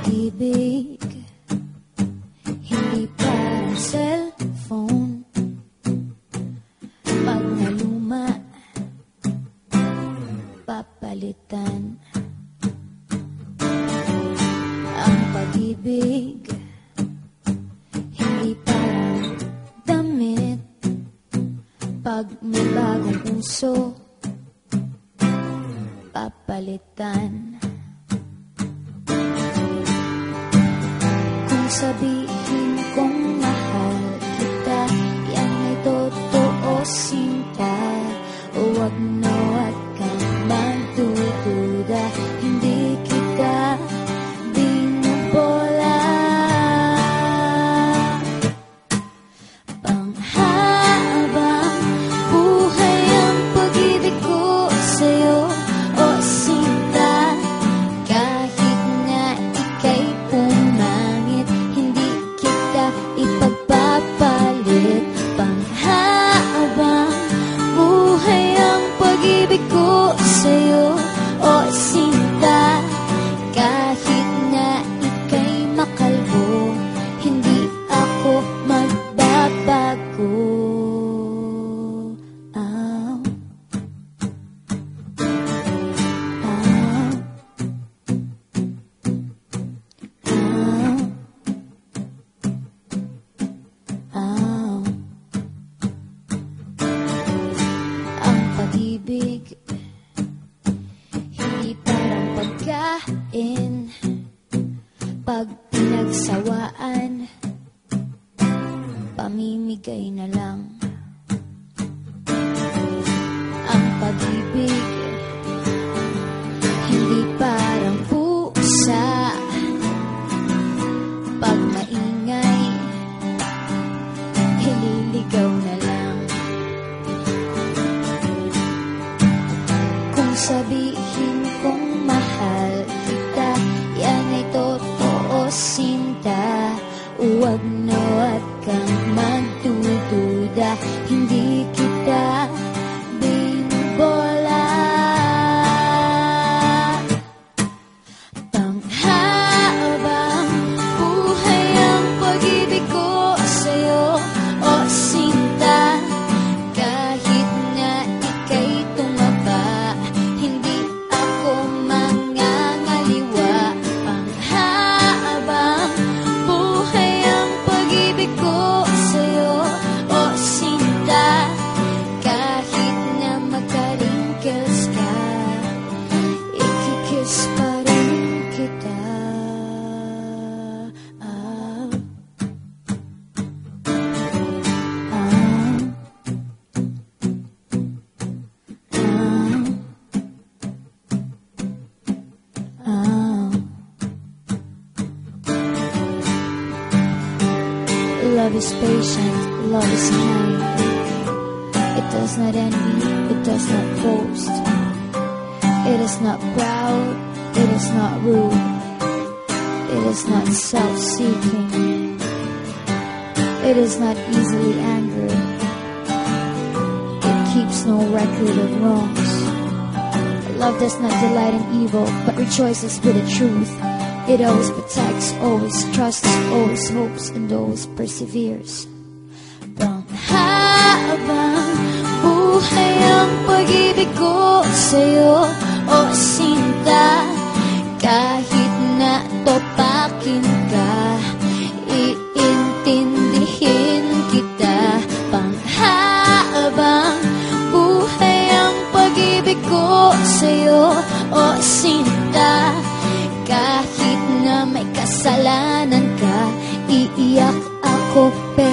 pag-ibig. Hindi para cellphone. Pag naluma Papalitan. Ang pag-ibig Hindi para damit. Pag may bagong puso Papalitan Papalitan. Sabihin kong mahal kita. Yan ay totoo sinta Huwag na 믿고 Pamimigay na lang. Ang pag-ibig Hindi parang pusa. Pag maingay Hililigaw na lang. Kung sabihin Love is patient, love is kind. It does not envy, it does not boast. It is not proud, it is not rude. It is not self-seeking. It is not easily angered. It keeps no record of wrongs. Love does not delight in evil, but rejoices with the truth. It always protects, always trusts, always hopes, and always perseveres. Panghabang buhay ang pag-ibig ko sa'yo, o sinta. Kahit na topakin ka, iintindihin kita. Panghabang buhay ang pag-ibig ko sa'yo, o sinta. kasalanan ka Iiyak ako pero